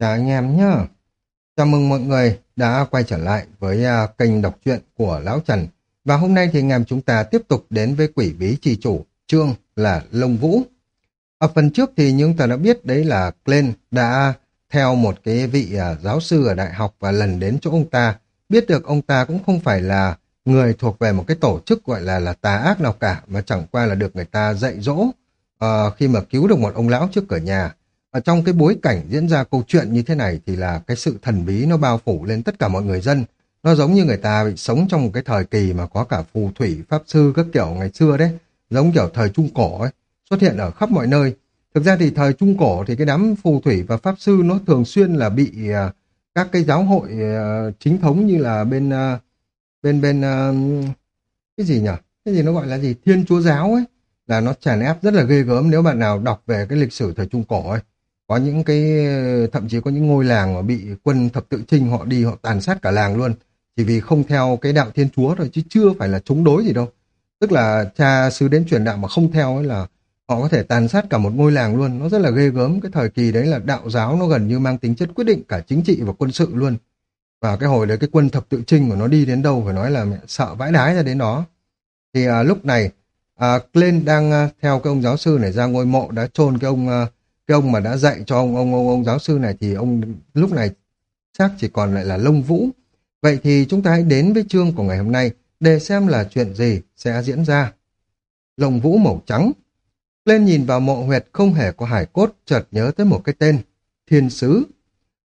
Chào anh em nhé. Chào mừng mọi người đã quay trở lại với uh, kênh đọc truyện của Lão Trần. Và hôm nay thì anh em chúng ta tiếp tục đến với quỷ bí trì chủ, chương là Lông Vũ. Ở phần trước thì chúng ta đã biết đấy là Glenn đã theo một cái vị uh, giáo sư ở đại học và lần đến chỗ ông ta. Biết được ông ta cũng không phải là người thuộc về một cái tổ chức gọi là là tà ác nào cả mà chẳng qua là được người ta dạy dỗ uh, khi mà cứu được một ông lão trước cửa nhà ở trong cái bối cảnh diễn ra câu chuyện như thế này thì là cái sự thần bí nó bao phủ lên tất cả mọi người dân. Nó giống như người ta bị sống trong một cái thời kỳ mà có cả phù thủy, pháp sư các kiểu ngày xưa đấy. Giống kiểu thời Trung Cổ ấy, xuất hiện ở khắp mọi nơi. Thực ra thì thời Trung Cổ thì cái đám phù thủy và pháp sư nó thường xuyên là bị uh, các cái giáo hội uh, chính thống như là bên uh, bên bên cái gì nhỉ? Cái gì nó gọi là gì? Thiên Chúa giáo ấy là nó tràn ép rất là ghê gớm nếu bạn nào đọc về cái lịch sử thời Trung Cổ ấy có những cái thậm chí có những ngôi làng mà bị quân thập tự trinh họ đi họ tàn sát cả làng luôn. Chỉ vì không theo cái đạo thiên chúa thôi chứ chưa phải là chống đối gì đâu. Tức là cha sứ đến truyền đạo mà không theo ấy là họ có thể tàn sát cả một ngôi làng luôn. Nó rất là ghê gớm. Cái thời kỳ đấy là đạo giáo nó gần như mang tính chất quyết định cả chính trị và quân sự luôn. Và cái hồi đấy cái quân thập tự trinh của nó đi đến đâu phải nói là mẹ sợ vãi đái ra đến đó. Thì à, lúc này à, Glenn đang à, theo cái ông giáo sư này ra ngôi mộ đã chôn cái ông à, cái ông mà đã dạy cho ông ông ông, ông giáo sư này thì ông lúc này xác chỉ còn lại là lông vũ. Vậy thì chúng ta hãy đến với chương của ngày hôm nay để xem là chuyện gì sẽ diễn ra. Lông vũ màu trắng. Lên nhìn vào mộ huyệt không hề có hải cốt, chợt nhớ tới một cái tên, Thiên Sứ.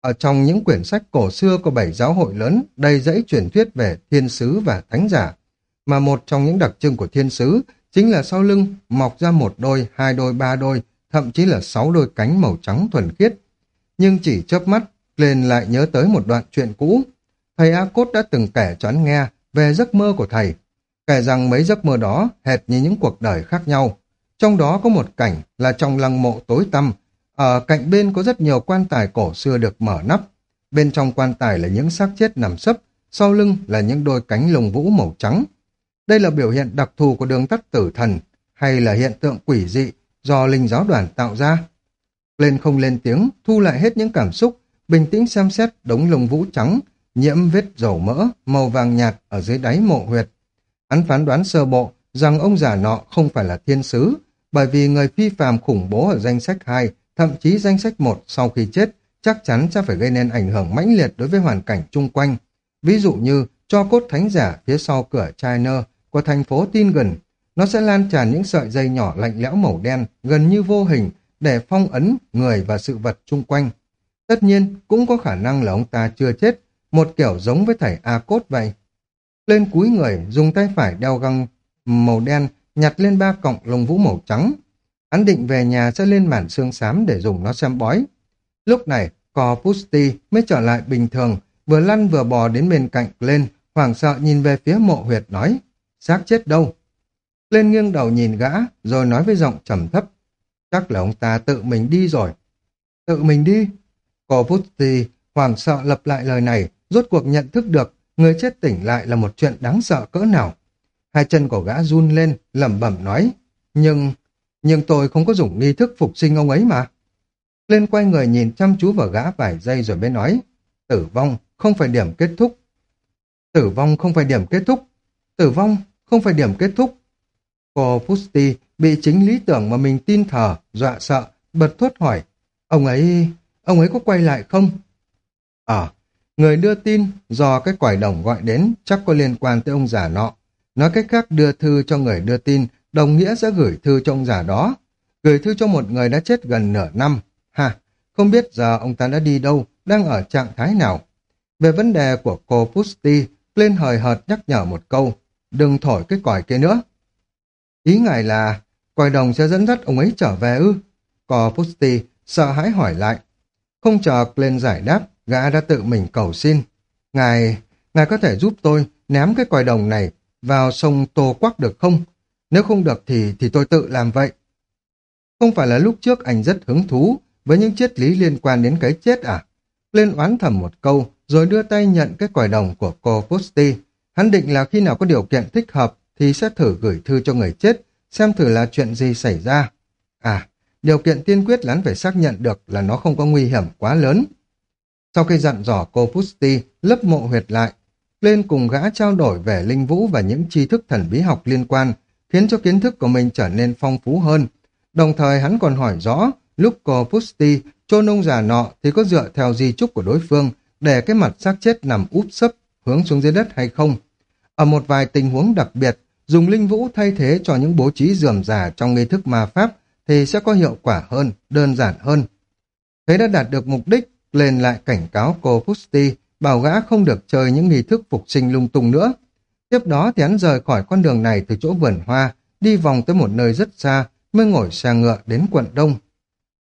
Ở trong những quyển sách cổ xưa có bảy giáo hội lớn đầy dãy truyền thuyết về thiên sứ và thánh giả. Mà một trong những đặc trưng của thiên sứ chính là sau lưng mọc ra một đôi, hai đôi, ba đôi, thậm chí là sáu đôi cánh màu trắng thuần khiết. Nhưng chỉ chớp mắt, lên lại nhớ tới một đoạn chuyện cũ. Thầy A Cốt đã từng kể cho hắn nghe về giấc mơ của thầy. Kể rằng mấy giấc mơ đó hệt như những cuộc đời khác nhau. Trong đó có một cảnh là trong lăng mộ tối tăm, ở cạnh bên có rất nhiều quan tài cổ xưa được mở nắp. Bên trong quan tài là những xác chết nằm sấp, sau lưng là những đôi cánh lồng vũ màu trắng. Đây là biểu hiện đặc thù của đường tắt tử thần, hay là hiện tượng quỷ dị do linh giáo đoàn tạo ra. Lên không lên tiếng, thu lại hết những cảm xúc, bình tĩnh xem xét đống lông vũ trắng, nhiễm vết dầu mỡ, màu vàng nhạt ở dưới đáy mộ huyệt. Hắn phán đoán sơ bộ rằng ông già nọ không phải là thiên sứ, bởi vì người phi phàm khủng bố ở danh sách 2, thậm chí danh sách 1 sau khi chết, chắc chắn sẽ phải gây nên ảnh hưởng mãnh liệt đối với hoàn cảnh chung quanh. Ví dụ như cho cốt thánh giả phía sau cửa China của thành phố Tingen nó sẽ lan tràn những sợi dây nhỏ lạnh lẽo màu đen, gần như vô hình, để phong ấn người và sự vật chung quanh. Tất nhiên, cũng có khả năng là ông ta chưa chết, một kiểu giống với thầy A-cốt vậy. Lên cúi người, dùng tay phải đeo găng màu đen, nhặt lên ba cọng lông vũ màu trắng. Hắn định về nhà sẽ lên màn xương xám để dùng nó xem bói. Lúc này, cò Pusti mới trở lại bình thường, vừa lăn vừa bò đến bên cạnh lên, hoảng sợ nhìn về phía mộ huyệt nói, xác chết đâu? Lên nghiêng đầu nhìn gã, rồi nói với giọng trầm thấp. Chắc là ông ta tự mình đi rồi. Tự mình đi? Cô Vutti hoảng sợ lặp lại lời này, rốt cuộc nhận thức được người chết tỉnh lại là một chuyện đáng sợ cỡ nào. Hai chân của gã run lên, lẩm bẩm nói. Nhưng, nhưng tôi không có dùng nghi thức phục sinh ông ấy mà. Lên quay người nhìn chăm chú vào gã vài giây rồi mới nói. Tử vong không phải điểm kết thúc. Tử vong không phải điểm kết thúc. Tử vong không phải điểm kết thúc. Cô Pusti bị chính lý tưởng mà mình tin thờ, dọa sợ, bật thốt hỏi. Ông ấy, ông ấy có quay lại không? Ờ, người đưa tin do cái quải đồng gọi đến chắc có liên quan tới ông già nọ. Nói cách khác đưa thư cho người đưa tin, đồng nghĩa sẽ gửi thư cho ông già đó. Gửi thư cho một người đã chết gần nửa năm. Ha, không biết giờ ông ta đã đi đâu, đang ở trạng thái nào. Về vấn đề của cô Pusti, lên hời hợt nhắc nhở một câu, đừng thổi cái còi kia nữa. Ý ngài là, quài đồng sẽ dẫn dắt ông ấy trở về ư? Cò Pusti sợ hãi hỏi lại. Không chờ lên giải đáp, gã đã tự mình cầu xin. Ngài, ngài có thể giúp tôi ném cái quài đồng này vào sông Tô Quắc được không? Nếu không được thì thì tôi tự làm vậy. Không phải là lúc trước anh rất hứng thú với những triết lý liên quan đến cái chết à? Lên oán thầm một câu, rồi đưa tay nhận cái quài đồng của cô Pusti. Hắn định là khi nào có điều kiện thích hợp thì sẽ thử gửi thư cho người chết, xem thử là chuyện gì xảy ra. À, điều kiện tiên quyết là phải xác nhận được là nó không có nguy hiểm quá lớn. Sau khi dặn dò cô Pusti lấp mộ huyệt lại, lên cùng gã trao đổi về linh vũ và những tri thức thần bí học liên quan, khiến cho kiến thức của mình trở nên phong phú hơn. Đồng thời hắn còn hỏi rõ, lúc cô Pusti chôn ông già nọ thì có dựa theo di trúc của đối phương để cái mặt xác chết nằm úp sấp hướng xuống dưới đất hay không. Ở một vài tình huống đặc biệt, dùng linh vũ thay thế cho những bố trí dườm giả trong nghi thức ma pháp thì sẽ có hiệu quả hơn, đơn giản hơn. Thế đã đạt được mục đích, lên lại cảnh cáo cô Pusti bảo gã không được chơi những nghi thức phục sinh lung tung nữa. Tiếp đó thì hắn rời khỏi con đường này từ chỗ vườn hoa, đi vòng tới một nơi rất xa, mới ngồi xe ngựa đến quận Đông.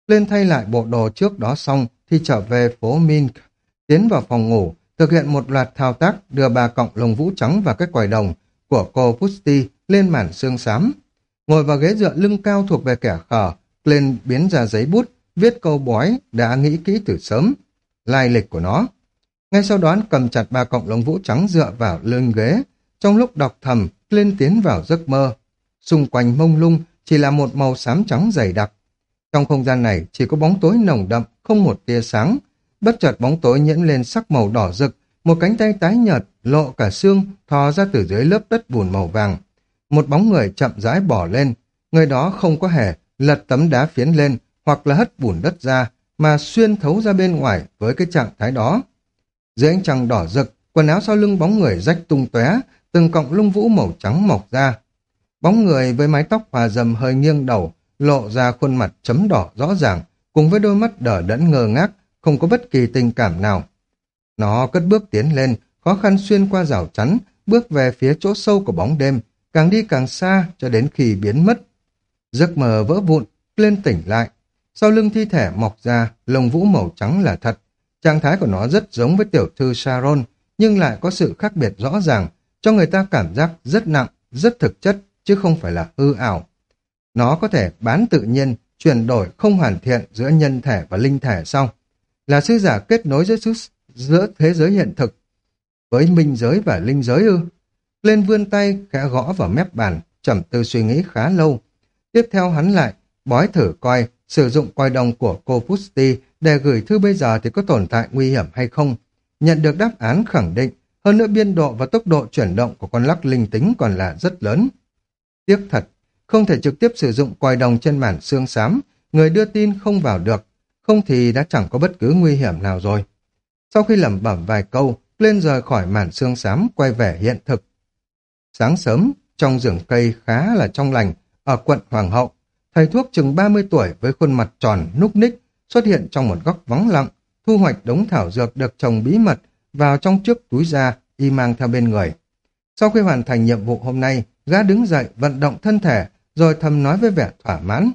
Lên thay lại bộ đồ trước đó xong thì trở về phố Mink, tiến vào phòng ngủ, thực hiện một loạt thao tác đưa bà cọng lồng vũ trắng và cái quài đồng của cô Pusty lên màn xương xám. Ngồi vào ghế dựa lưng cao thuộc về kẻ khờ, lên biến ra giấy bút, viết câu bói đã nghĩ kỹ từ sớm, lai lịch của nó. Ngay sau đó cầm chặt ba cọng lông vũ trắng dựa vào lưng ghế. Trong lúc đọc thầm, lên tiến vào giấc mơ. Xung quanh mông lung chỉ là một màu xám trắng dày đặc. Trong không gian này chỉ có bóng tối nồng đậm, không một tia sáng. Bất chợt bóng tối nhiễm lên sắc màu đỏ rực, một cánh tay tái nhợt, lộ cả xương, thò ra từ dưới lớp đất bùn màu vàng. Một bóng người chậm rãi bỏ lên, người đó không có hề lật tấm đá phiến lên hoặc là hất bùn đất ra, mà xuyên thấu ra bên ngoài với cái trạng thái đó. Dưới ánh trăng đỏ rực, quần áo sau lưng bóng người rách tung tóe, từng cọng lông vũ màu trắng mọc ra. Bóng người với mái tóc hòa dầm hơi nghiêng đầu, lộ ra khuôn mặt chấm đỏ rõ ràng, cùng với đôi mắt đờ đẫn ngơ ngác, không có bất kỳ tình cảm nào. Nó cất bước tiến lên, khó khăn xuyên qua rào chắn, bước về phía chỗ sâu của bóng đêm, càng đi càng xa cho đến khi biến mất. Giấc mơ vỡ vụn, lên tỉnh lại. Sau lưng thi thể mọc ra, lồng vũ màu trắng là thật. Trạng thái của nó rất giống với tiểu thư Sharon, nhưng lại có sự khác biệt rõ ràng, cho người ta cảm giác rất nặng, rất thực chất, chứ không phải là hư ảo. Nó có thể bán tự nhiên, chuyển đổi không hoàn thiện giữa nhân thể và linh thể sau. Là sứ giả kết nối giữa, giữa thế giới hiện thực với minh giới và linh giới ư. Lên vươn tay, khẽ gõ vào mép bàn, trầm tư suy nghĩ khá lâu. Tiếp theo hắn lại, bói thử coi, sử dụng coi đồng của cô Pusti để gửi thư bây giờ thì có tồn tại nguy hiểm hay không. Nhận được đáp án khẳng định, hơn nữa biên độ và tốc độ chuyển động của con lắc linh tính còn là rất lớn. Tiếc thật, không thể trực tiếp sử dụng coi đồng trên màn xương xám, người đưa tin không vào được, không thì đã chẳng có bất cứ nguy hiểm nào rồi. Sau khi lẩm bẩm vài câu, lên rời khỏi màn xương xám quay về hiện thực. Sáng sớm, trong rừng cây khá là trong lành, ở quận Hoàng hậu, thầy thuốc chừng 30 tuổi với khuôn mặt tròn, núc ních, xuất hiện trong một góc vắng lặng, thu hoạch đống thảo dược được trồng bí mật vào trong trước túi da y mang theo bên người. Sau khi hoàn thành nhiệm vụ hôm nay, gã đứng dậy vận động thân thể, rồi thầm nói với vẻ thỏa mãn.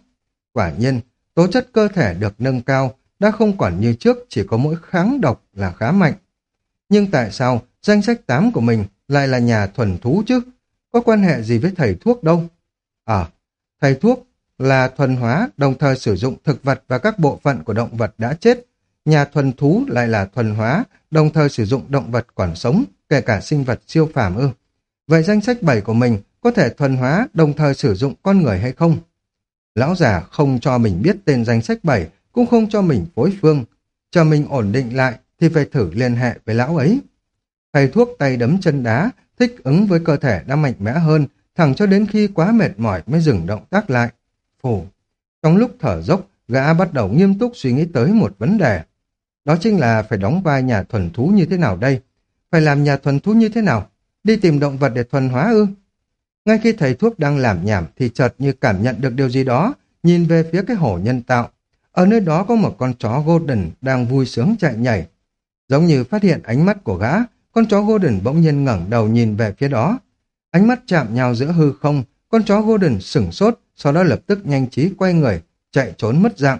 Quả nhiên, tố chất cơ thể được nâng cao, đã không còn như trước chỉ có mỗi kháng độc là khá mạnh. Nhưng tại sao danh sách 8 của mình lại là nhà thuần thú chứ? Có quan hệ gì với thầy thuốc đâu? À, thầy thuốc là thuần hóa đồng thời sử dụng thực vật và các bộ phận của động vật đã chết. Nhà thuần thú lại là thuần hóa đồng thời sử dụng động vật còn sống, kể cả sinh vật siêu phàm ư. Vậy danh sách 7 của mình có thể thuần hóa đồng thời sử dụng con người hay không? Lão già không cho mình biết tên danh sách 7, cũng không cho mình phối phương. Chờ mình ổn định lại thì phải thử liên hệ với lão ấy. Thầy thuốc tay đấm chân đá, thích ứng với cơ thể đã mạnh mẽ hơn, thẳng cho đến khi quá mệt mỏi mới dừng động tác lại. Phù. Trong lúc thở dốc, gã bắt đầu nghiêm túc suy nghĩ tới một vấn đề. Đó chính là phải đóng vai nhà thuần thú như thế nào đây? Phải làm nhà thuần thú như thế nào? Đi tìm động vật để thuần hóa ư? Ngay khi thầy thuốc đang làm nhảm thì chợt như cảm nhận được điều gì đó, nhìn về phía cái hổ nhân tạo. Ở nơi đó có một con chó Golden đang vui sướng chạy nhảy. Giống như phát hiện ánh mắt của gã, con chó Golden bỗng nhiên ngẩng đầu nhìn về phía đó. Ánh mắt chạm nhau giữa hư không, con chó Golden sửng sốt, sau đó lập tức nhanh trí quay người, chạy trốn mất dạng.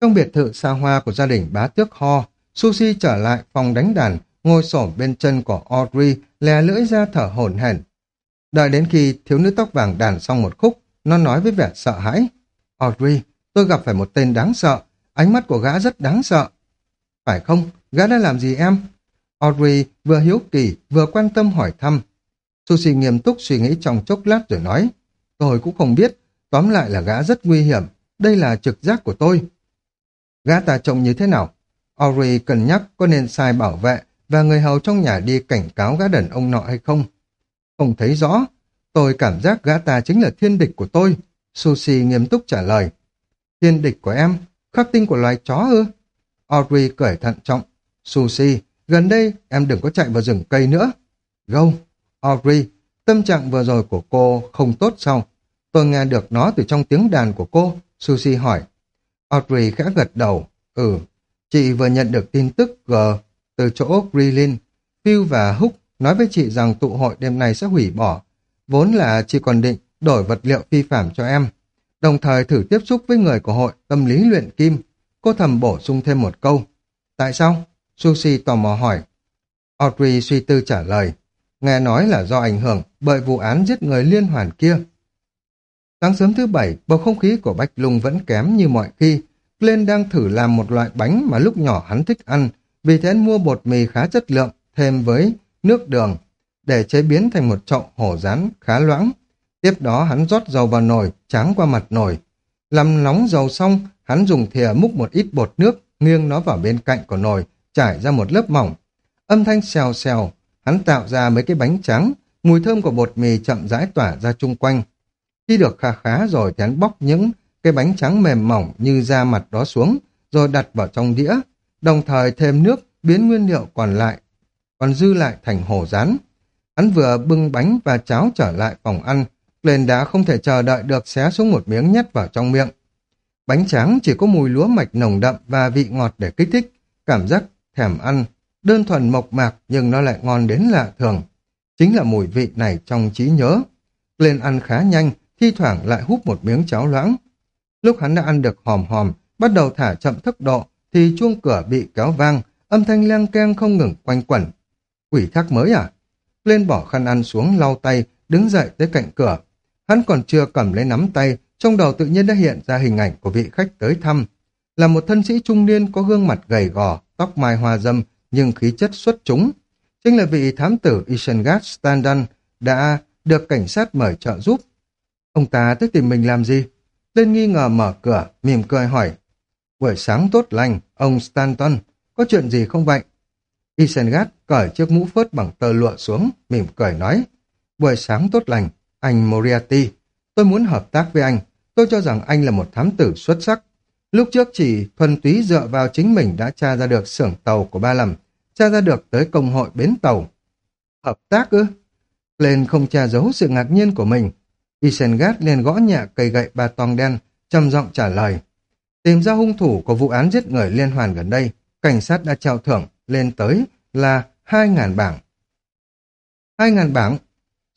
Trong biệt thự xa hoa của gia đình bá tước Ho, Sushi trở lại phòng đánh đàn, ngồi xổm bên chân của Audrey, lè lưỡi ra thở hổn hển. Đợi đến khi thiếu nữ tóc vàng đàn xong một khúc, nó nói với vẻ sợ hãi. Audrey, tôi gặp phải một tên đáng sợ, ánh mắt của gã rất đáng sợ. Phải không? Gã đã làm gì em? Audrey vừa hiếu kỳ, vừa quan tâm hỏi thăm. Sushi nghiêm túc suy nghĩ trong chốc lát rồi nói. Tôi cũng không biết, tóm lại là gã rất nguy hiểm, đây là trực giác của tôi. Gã ta trông như thế nào? Audrey cân nhắc có nên sai bảo vệ và người hầu trong nhà đi cảnh cáo gã đàn ông nọ hay không. Không thấy rõ, tôi cảm giác gã ta chính là thiên địch của tôi. Sushi nghiêm túc trả lời. Thiên địch của em? Khắc tinh của loài chó ư? Audrey cởi thận trọng. Sushi, gần đây em đừng có chạy vào rừng cây nữa. Gâu, Audrey, tâm trạng vừa rồi của cô không tốt sao? Tôi nghe được nó từ trong tiếng đàn của cô. Sushi hỏi. Audrey khẽ gật đầu. Ừ, chị vừa nhận được tin tức G từ chỗ Grillin. Phil và Húc nói với chị rằng tụ hội đêm nay sẽ hủy bỏ. Vốn là chị còn định đổi vật liệu phi phạm cho em. Đồng thời thử tiếp xúc với người của hội tâm lý luyện kim. Cô thầm bổ sung thêm một câu. Tại sao? Sushi tò mò hỏi. Audrey suy tư trả lời. Nghe nói là do ảnh hưởng bởi vụ án giết người liên hoàn kia. Sáng sớm thứ bảy, bầu không khí của Bách Lung vẫn kém như mọi khi. Glenn đang thử làm một loại bánh mà lúc nhỏ hắn thích ăn, vì thế mua bột mì khá chất lượng, thêm với nước đường, để chế biến thành một chậu hổ rán khá loãng. Tiếp đó hắn rót dầu vào nồi, tráng qua mặt nồi. Làm nóng dầu xong, hắn dùng thìa múc một ít bột nước, nghiêng nó vào bên cạnh của nồi, trải ra một lớp mỏng. Âm thanh xèo xèo, hắn tạo ra mấy cái bánh trắng, mùi thơm của bột mì chậm rãi tỏa ra chung quanh. Khi được khá khá rồi thì hắn bóc những cái bánh trắng mềm mỏng như da mặt đó xuống, rồi đặt vào trong đĩa, đồng thời thêm nước biến nguyên liệu còn lại, còn dư lại thành hổ rán. Hắn vừa bưng bánh và cháo trở lại phòng ăn, lên đã không thể chờ đợi được xé xuống một miếng nhét vào trong miệng. Bánh tráng chỉ có mùi lúa mạch nồng đậm và vị ngọt để kích thích, cảm giác thèm ăn, đơn thuần mộc mạc nhưng nó lại ngon đến lạ thường. Chính là mùi vị này trong trí nhớ. Lên ăn khá nhanh, thi thoảng lại hút một miếng cháo loãng. Lúc hắn đã ăn được hòm hòm, bắt đầu thả chậm tốc độ, thì chuông cửa bị kéo vang, âm thanh leng keng không ngừng quanh quẩn. Quỷ thác mới à? Lên bỏ khăn ăn xuống lau tay, đứng dậy tới cạnh cửa. Hắn còn chưa cầm lấy nắm tay, trong đầu tự nhiên đã hiện ra hình ảnh của vị khách tới thăm. Là một thân sĩ trung niên có gương mặt gầy gò, tóc mai hoa dâm, nhưng khí chất xuất chúng. Chính là vị thám tử Isengard Standan đã được cảnh sát mời trợ giúp. Ông ta tới tìm mình làm gì? Lên nghi ngờ mở cửa, mỉm cười hỏi. Buổi sáng tốt lành, ông Stanton, có chuyện gì không vậy? Isengard cởi chiếc mũ phớt bằng tơ lụa xuống, mỉm cười nói. Buổi sáng tốt lành, anh Moriarty, tôi muốn hợp tác với anh. Tôi cho rằng anh là một thám tử xuất sắc. Lúc trước chỉ thuần túy dựa vào chính mình đã tra ra được xưởng tàu của ba lầm, tra ra được tới công hội bến tàu. Hợp tác ư? Lên không tra giấu sự ngạc nhiên của mình. Isengard liền gõ nhẹ cây gậy ba tong đen, trầm giọng trả lời. Tìm ra hung thủ của vụ án giết người liên hoàn gần đây, cảnh sát đã trao thưởng lên tới là 2.000 bảng. 2.000 bảng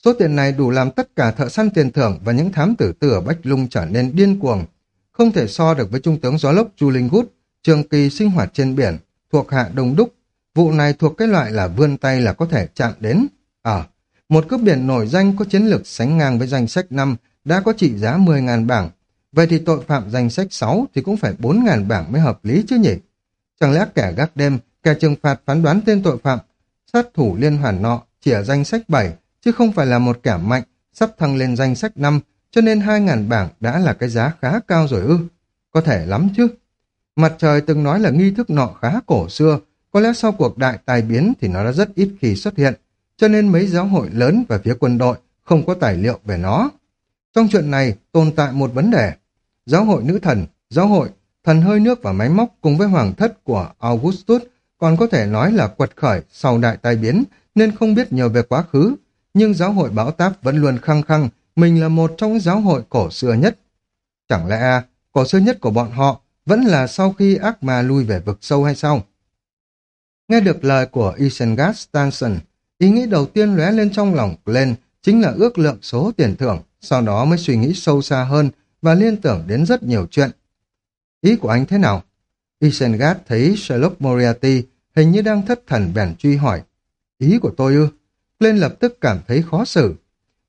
Số tiền này đủ làm tất cả thợ săn tiền thưởng và những thám tử tử ở Bách Lung trở nên điên cuồng. Không thể so được với trung tướng gió lốc Chu Linh Gút, trường kỳ sinh hoạt trên biển, thuộc hạ Đông Đúc. Vụ này thuộc cái loại là vươn tay là có thể chạm đến. Ở, à, một cướp biển nổi danh có chiến lược sánh ngang với danh sách 5 đã có trị giá 10.000 bảng. Vậy thì tội phạm danh sách 6 thì cũng phải 4.000 bảng mới hợp lý chứ nhỉ? Chẳng lẽ kẻ gác đêm, kẻ trừng phạt phán đoán tên tội phạm, sát thủ liên hoàn nọ chỉ ở danh sách 7 chứ không phải là một kẻ mạnh, sắp thăng lên danh sách năm, cho nên 2.000 bảng đã là cái giá khá cao rồi ư. Có thể lắm chứ. Mặt trời từng nói là nghi thức nọ khá cổ xưa, có lẽ sau cuộc đại tài biến thì nó đã rất ít khi xuất hiện, cho nên mấy giáo hội lớn và phía quân đội không có tài liệu về nó. Trong chuyện này tồn tại một vấn đề. Giáo hội nữ thần, giáo hội, thần hơi nước và máy móc cùng với hoàng thất của Augustus còn có thể nói là quật khởi sau đại tai biến nên không biết nhiều về quá khứ nhưng giáo hội bão táp vẫn luôn khăng khăng mình là một trong những giáo hội cổ xưa nhất. Chẳng lẽ à, cổ xưa nhất của bọn họ vẫn là sau khi ác ma lui về vực sâu hay sao? Nghe được lời của Isengard Stanson, ý nghĩ đầu tiên lóe lên trong lòng Glenn chính là ước lượng số tiền thưởng, sau đó mới suy nghĩ sâu xa hơn và liên tưởng đến rất nhiều chuyện. Ý của anh thế nào? Isengard thấy Sherlock Moriarty hình như đang thất thần bèn truy hỏi. Ý của tôi ư? Lên lập tức cảm thấy khó xử.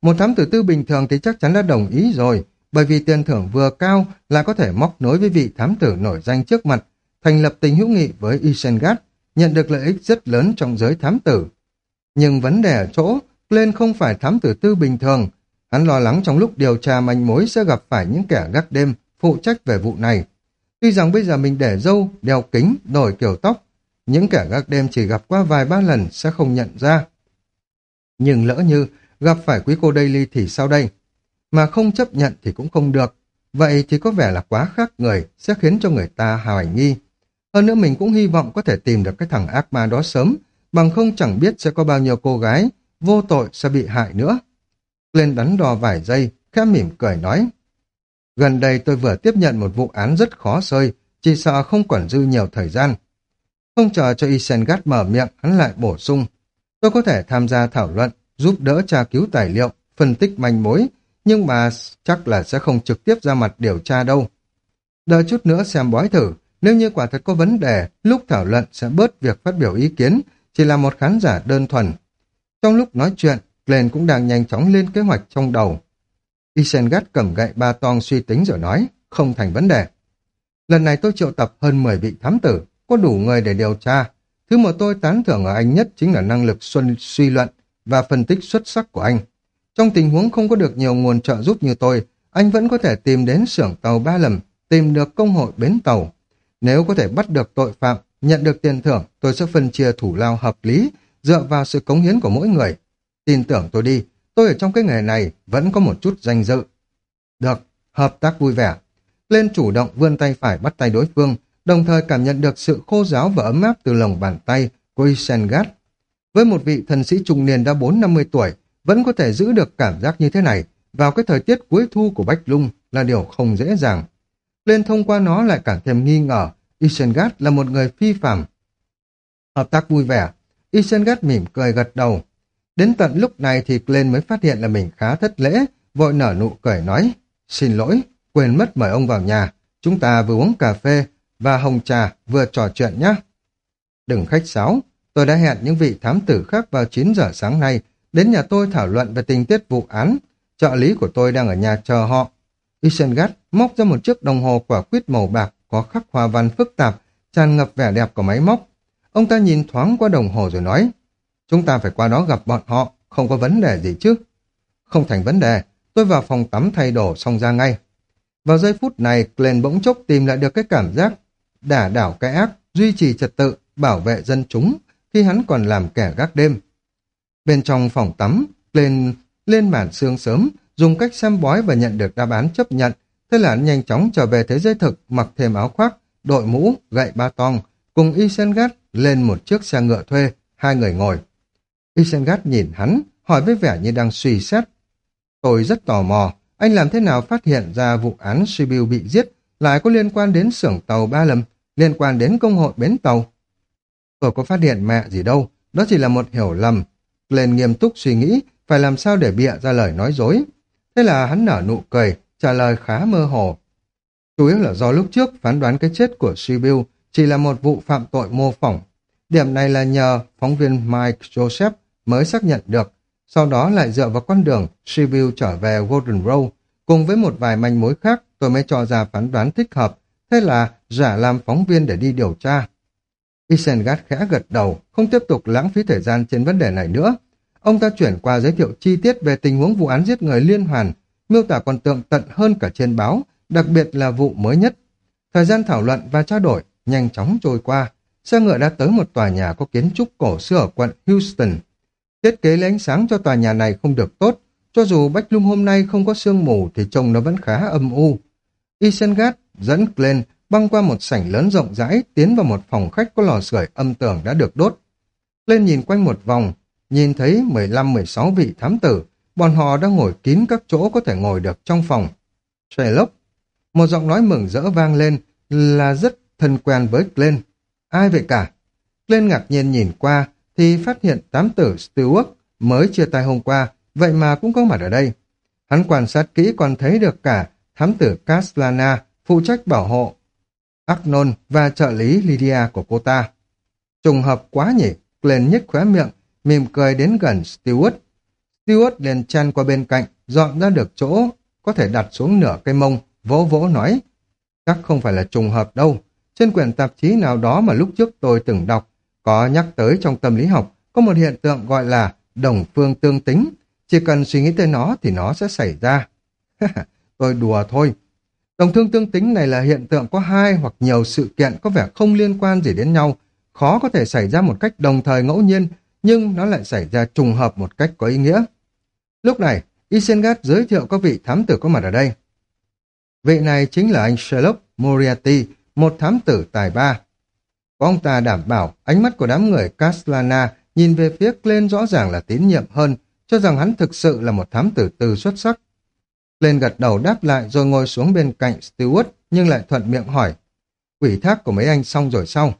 Một thám tử tư bình thường thì chắc chắn đã đồng ý rồi, bởi vì tiền thưởng vừa cao là có thể móc nối với vị thám tử nổi danh trước mặt, thành lập tình hữu nghị với Isengard, nhận được lợi ích rất lớn trong giới thám tử. Nhưng vấn đề ở chỗ, lên không phải thám tử tư bình thường. Hắn lo lắng trong lúc điều tra manh mối sẽ gặp phải những kẻ gác đêm phụ trách về vụ này. Tuy rằng bây giờ mình để dâu, đeo kính, đổi kiểu tóc, những kẻ gác đêm chỉ gặp qua vài ba lần sẽ không nhận ra. Nhưng lỡ như gặp phải quý cô Daily thì sao đây? Mà không chấp nhận thì cũng không được. Vậy thì có vẻ là quá khác người, sẽ khiến cho người ta hoài nghi. Hơn nữa mình cũng hy vọng có thể tìm được cái thằng ác ma đó sớm, bằng không chẳng biết sẽ có bao nhiêu cô gái vô tội sẽ bị hại nữa. Lên đắn đo vài giây, khẽ mỉm cười nói. Gần đây tôi vừa tiếp nhận một vụ án rất khó sơi, chỉ sợ không quản dư nhiều thời gian. Không chờ cho isengard mở miệng, hắn lại bổ sung. Tôi có thể tham gia thảo luận, giúp đỡ tra cứu tài liệu, phân tích manh mối, nhưng mà chắc là sẽ không trực tiếp ra mặt điều tra đâu. Đợi chút nữa xem bói thử, nếu như quả thật có vấn đề, lúc thảo luận sẽ bớt việc phát biểu ý kiến, chỉ là một khán giả đơn thuần. Trong lúc nói chuyện, Glenn cũng đang nhanh chóng lên kế hoạch trong đầu. Isengard cầm gậy ba tong suy tính rồi nói, không thành vấn đề. Lần này tôi triệu tập hơn 10 vị thám tử, có đủ người để điều tra. Thứ mà tôi tán thưởng ở anh nhất chính là năng lực xuân suy luận và phân tích xuất sắc của anh. Trong tình huống không có được nhiều nguồn trợ giúp như tôi, anh vẫn có thể tìm đến xưởng tàu ba lầm, tìm được công hội bến tàu. Nếu có thể bắt được tội phạm, nhận được tiền thưởng, tôi sẽ phân chia thủ lao hợp lý, dựa vào sự cống hiến của mỗi người. Tin tưởng tôi đi, tôi ở trong cái nghề này vẫn có một chút danh dự. Được, hợp tác vui vẻ. Lên chủ động vươn tay phải bắt tay đối phương, đồng thời cảm nhận được sự khô giáo và ấm áp từ lòng bàn tay của Isengard Với một vị thần sĩ trung niên đã 4-50 tuổi, vẫn có thể giữ được cảm giác như thế này vào cái thời tiết cuối thu của Bách Lung là điều không dễ dàng. Lên thông qua nó lại càng thêm nghi ngờ Isengard là một người phi phạm. Hợp tác vui vẻ, Isengard mỉm cười gật đầu. Đến tận lúc này thì Glenn mới phát hiện là mình khá thất lễ, vội nở nụ cười nói, xin lỗi, quên mất mời ông vào nhà, chúng ta vừa uống cà phê và hồng trà vừa trò chuyện nhé. Đừng khách sáo, tôi đã hẹn những vị thám tử khác vào 9 giờ sáng nay đến nhà tôi thảo luận về tình tiết vụ án. Trợ lý của tôi đang ở nhà chờ họ. Isengard móc ra một chiếc đồng hồ quả quyết màu bạc có khắc hoa văn phức tạp, tràn ngập vẻ đẹp của máy móc. Ông ta nhìn thoáng qua đồng hồ rồi nói, chúng ta phải qua đó gặp bọn họ, không có vấn đề gì chứ. Không thành vấn đề, tôi vào phòng tắm thay đồ xong ra ngay. Vào giây phút này, Glenn bỗng chốc tìm lại được cái cảm giác đả đảo cái ác, duy trì trật tự, bảo vệ dân chúng khi hắn còn làm kẻ gác đêm. Bên trong phòng tắm, lên lên màn xương sớm, dùng cách xem bói và nhận được đáp án chấp nhận. Thế là hắn nhanh chóng trở về thế giới thực, mặc thêm áo khoác, đội mũ, gậy ba tong, cùng Isengard lên một chiếc xe ngựa thuê, hai người ngồi. Isengard nhìn hắn, hỏi với vẻ như đang suy xét. Tôi rất tò mò, anh làm thế nào phát hiện ra vụ án Sibiu bị giết lại có liên quan đến xưởng tàu Ba Lâm, liên quan đến công hội bến tàu? Tôi có phát hiện mẹ gì đâu, đó chỉ là một hiểu lầm, lên nghiêm túc suy nghĩ, phải làm sao để bịa ra lời nói dối. Thế là hắn nở nụ cười, trả lời khá mơ hồ. Chủ yếu là do lúc trước phán đoán cái chết của Sibiu chỉ là một vụ phạm tội mô phỏng. Điểm này là nhờ phóng viên Mike Joseph mới xác nhận được. Sau đó lại dựa vào con đường Sibiu trở về Golden Row. Cùng với một vài manh mối khác tôi mới cho ra phán đoán thích hợp. Thế là giả làm phóng viên để đi điều tra. Isengard khẽ gật đầu, không tiếp tục lãng phí thời gian trên vấn đề này nữa. Ông ta chuyển qua giới thiệu chi tiết về tình huống vụ án giết người liên hoàn, miêu tả còn tượng tận hơn cả trên báo, đặc biệt là vụ mới nhất. Thời gian thảo luận và trao đổi nhanh chóng trôi qua. Xe ngựa đã tới một tòa nhà có kiến trúc cổ xưa ở quận Houston. Thiết kế lấy ánh sáng cho tòa nhà này không được tốt, cho dù Bách Lung hôm nay không có sương mù thì trông nó vẫn khá âm u. Isengard dẫn lên băng qua một sảnh lớn rộng rãi, tiến vào một phòng khách có lò sưởi âm tường đã được đốt. Lên nhìn quanh một vòng, nhìn thấy 15-16 vị thám tử, bọn họ đang ngồi kín các chỗ có thể ngồi được trong phòng. Sherlock, một giọng nói mừng rỡ vang lên là rất thân quen với Glenn. Ai vậy cả? Glenn ngạc nhiên nhìn qua thì phát hiện tám tử Stewart mới chia tay hôm qua, vậy mà cũng có mặt ở đây. Hắn quan sát kỹ còn thấy được cả thám tử Caslana phụ trách bảo hộ Arnon và trợ lý Lydia của cô ta. Trùng hợp quá nhỉ, Glenn nhếch khóe miệng, mỉm cười đến gần Stewart. Stewart liền chen qua bên cạnh, dọn ra được chỗ, có thể đặt xuống nửa cây mông, vỗ vỗ nói. Chắc không phải là trùng hợp đâu. Trên quyển tạp chí nào đó mà lúc trước tôi từng đọc, có nhắc tới trong tâm lý học, có một hiện tượng gọi là đồng phương tương tính. Chỉ cần suy nghĩ tới nó thì nó sẽ xảy ra. tôi đùa thôi, Đồng thương tương tính này là hiện tượng có hai hoặc nhiều sự kiện có vẻ không liên quan gì đến nhau, khó có thể xảy ra một cách đồng thời ngẫu nhiên, nhưng nó lại xảy ra trùng hợp một cách có ý nghĩa. Lúc này, Isengard giới thiệu các vị thám tử có mặt ở đây. Vị này chính là anh Sherlock Moriarty, một thám tử tài ba. Có ông ta đảm bảo ánh mắt của đám người Caslana nhìn về phía lên rõ ràng là tín nhiệm hơn, cho rằng hắn thực sự là một thám tử từ xuất sắc lên gật đầu đáp lại rồi ngồi xuống bên cạnh Stewart nhưng lại thuận miệng hỏi. Quỷ thác của mấy anh xong rồi sao?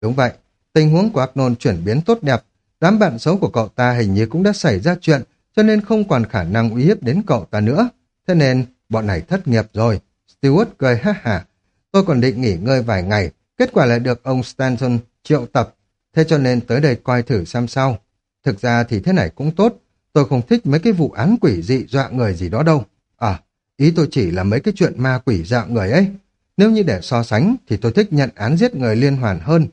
Đúng vậy, tình huống của Arnold chuyển biến tốt đẹp. Đám bạn xấu của cậu ta hình như cũng đã xảy ra chuyện cho nên không còn khả năng uy hiếp đến cậu ta nữa. Thế nên bọn này thất nghiệp rồi. Stewart cười ha hả. Tôi còn định nghỉ ngơi vài ngày, kết quả lại được ông Stanton triệu tập. Thế cho nên tới đây coi thử xem sao. Thực ra thì thế này cũng tốt. Tôi không thích mấy cái vụ án quỷ dị dọa người gì đó đâu. À, ý tôi chỉ là mấy cái chuyện ma quỷ dạo người ấy. Nếu như để so sánh thì tôi thích nhận án giết người liên hoàn hơn.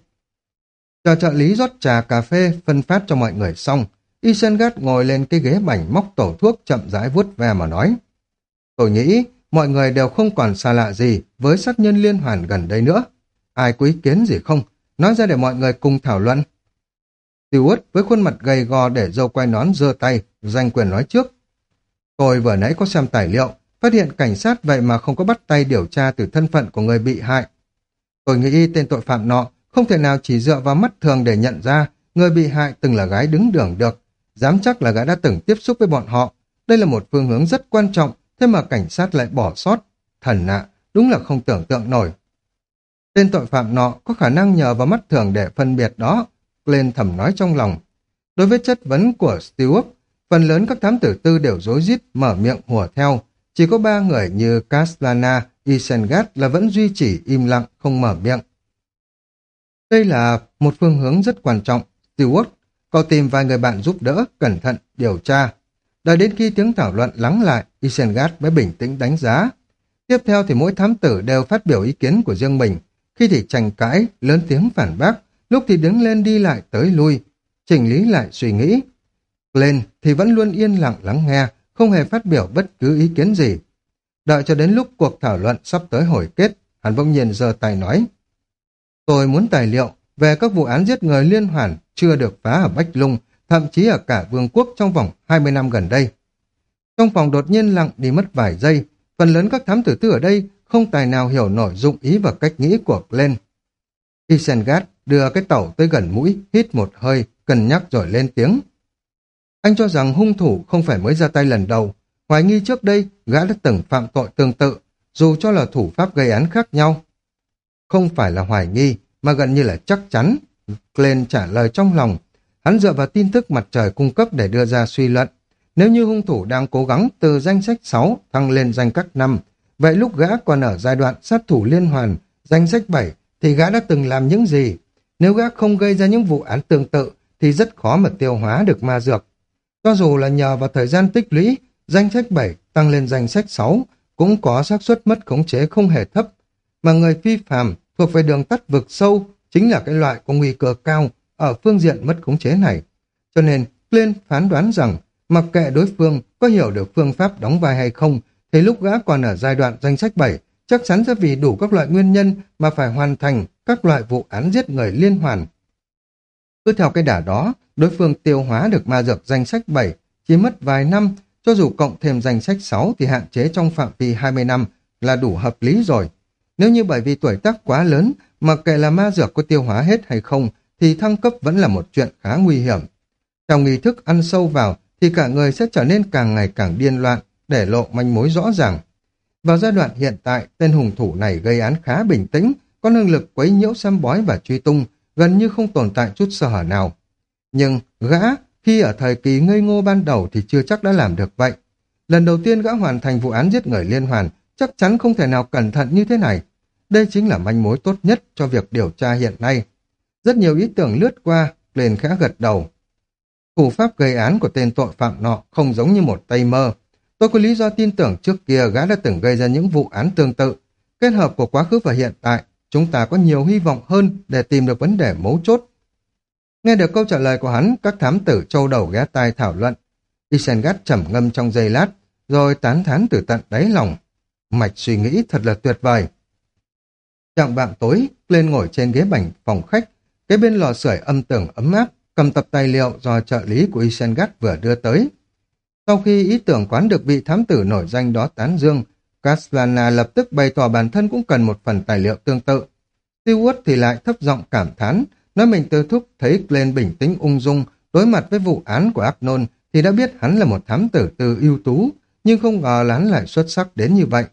Chờ trợ lý rót trà cà phê phân phát cho mọi người xong. Isengard ngồi lên cái ghế bành móc tổ thuốc chậm rãi vuốt ve mà nói. Tôi nghĩ mọi người đều không còn xa lạ gì với sát nhân liên hoàn gần đây nữa. Ai có ý kiến gì không? Nói ra để mọi người cùng thảo luận. Stewart với khuôn mặt gầy gò để dâu quay nón giơ tay, giành quyền nói trước. Tôi vừa nãy có xem tài liệu, phát hiện cảnh sát vậy mà không có bắt tay điều tra từ thân phận của người bị hại. Tôi nghĩ tên tội phạm nọ không thể nào chỉ dựa vào mắt thường để nhận ra người bị hại từng là gái đứng đường được. Dám chắc là gã đã từng tiếp xúc với bọn họ. Đây là một phương hướng rất quan trọng, thế mà cảnh sát lại bỏ sót. Thần ạ, đúng là không tưởng tượng nổi. Tên tội phạm nọ có khả năng nhờ vào mắt thường để phân biệt đó, Glenn thầm nói trong lòng. Đối với chất vấn của Stewart, phần lớn các thám tử tư đều rối rít mở miệng hùa theo. Chỉ có ba người như Caslana, Isengard là vẫn duy trì im lặng, không mở miệng. Đây là một phương hướng rất quan trọng. Stewart, cậu tìm vài người bạn giúp đỡ, cẩn thận, điều tra. Đợi đến khi tiếng thảo luận lắng lại, Isengard mới bình tĩnh đánh giá. Tiếp theo thì mỗi thám tử đều phát biểu ý kiến của riêng mình. Khi thì tranh cãi, lớn tiếng phản bác, lúc thì đứng lên đi lại tới lui, chỉnh lý lại suy nghĩ. Lên thì vẫn luôn yên lặng lắng nghe, không hề phát biểu bất cứ ý kiến gì. Đợi cho đến lúc cuộc thảo luận sắp tới hồi kết, hắn bỗng nhiên giơ tay nói. Tôi muốn tài liệu về các vụ án giết người liên hoàn chưa được phá ở Bách Lung, thậm chí ở cả vương quốc trong vòng 20 năm gần đây. Trong phòng đột nhiên lặng đi mất vài giây, phần lớn các thám tử tư ở đây không tài nào hiểu nổi dụng ý và cách nghĩ của Glenn. Isengard đưa cái tẩu tới gần mũi, hít một hơi, cân nhắc rồi lên tiếng. Anh cho rằng hung thủ không phải mới ra tay lần đầu, hoài nghi trước đây gã đã từng phạm tội tương tự, dù cho là thủ pháp gây án khác nhau. Không phải là hoài nghi, mà gần như là chắc chắn. Glenn trả lời trong lòng. Hắn dựa vào tin tức mặt trời cung cấp để đưa ra suy luận. Nếu như hung thủ đang cố gắng từ danh sách 6 thăng lên danh các 5, vậy lúc gã còn ở giai đoạn sát thủ liên hoàn, danh sách 7, thì gã đã từng làm những gì? Nếu gã không gây ra những vụ án tương tự, thì rất khó mà tiêu hóa được ma dược. Cho dù là nhờ vào thời gian tích lũy, danh sách 7 tăng lên danh sách 6, cũng có xác suất mất khống chế không hề thấp. Mà người phi phàm thuộc về đường tắt vực sâu chính là cái loại có nguy cơ cao ở phương diện mất khống chế này. Cho nên, Glenn phán đoán rằng mặc kệ đối phương có hiểu được phương pháp đóng vai hay không, thì lúc gã còn ở giai đoạn danh sách 7, chắc chắn sẽ vì đủ các loại nguyên nhân mà phải hoàn thành các loại vụ án giết người liên hoàn. Cứ theo cái đà đó, đối phương tiêu hóa được ma dược danh sách 7 chỉ mất vài năm, cho dù cộng thêm danh sách 6 thì hạn chế trong phạm vi 20 năm là đủ hợp lý rồi. Nếu như bởi vì tuổi tác quá lớn, mà kệ là ma dược có tiêu hóa hết hay không, thì thăng cấp vẫn là một chuyện khá nguy hiểm. Trong nghi thức ăn sâu vào, thì cả người sẽ trở nên càng ngày càng điên loạn, để lộ manh mối rõ ràng. Vào giai đoạn hiện tại, tên hùng thủ này gây án khá bình tĩnh, có năng lực quấy nhiễu xăm bói và truy tung, gần như không tồn tại chút sơ hở nào. Nhưng gã, khi ở thời kỳ ngây ngô ban đầu thì chưa chắc đã làm được vậy. Lần đầu tiên gã hoàn thành vụ án giết người liên hoàn, chắc chắn không thể nào cẩn thận như thế này. Đây chính là manh mối tốt nhất cho việc điều tra hiện nay. Rất nhiều ý tưởng lướt qua, liền khẽ gật đầu. Thủ pháp gây án của tên tội phạm nọ không giống như một tay mơ. Tôi có lý do tin tưởng trước kia gã đã từng gây ra những vụ án tương tự. Kết hợp của quá khứ và hiện tại, chúng ta có nhiều hy vọng hơn để tìm được vấn đề mấu chốt. Nghe được câu trả lời của hắn, các thám tử châu đầu ghé tai thảo luận. Isengard trầm ngâm trong giây lát, rồi tán thán từ tận đáy lòng. Mạch suy nghĩ thật là tuyệt vời. Trạng bạn tối, lên ngồi trên ghế bành phòng khách, cái bên lò sưởi âm tưởng ấm áp, cầm tập tài liệu do trợ lý của Isengard vừa đưa tới. Sau khi ý tưởng quán được vị thám tử nổi danh đó tán dương, Caslana lập tức bày tỏ bản thân cũng cần một phần tài liệu tương tự. Stewart thì lại thấp giọng cảm thán, nói mình tư thúc thấy lên bình tĩnh ung dung, đối mặt với vụ án của Agnon thì đã biết hắn là một thám tử từ ưu tú, nhưng không ngờ là hắn lại xuất sắc đến như vậy.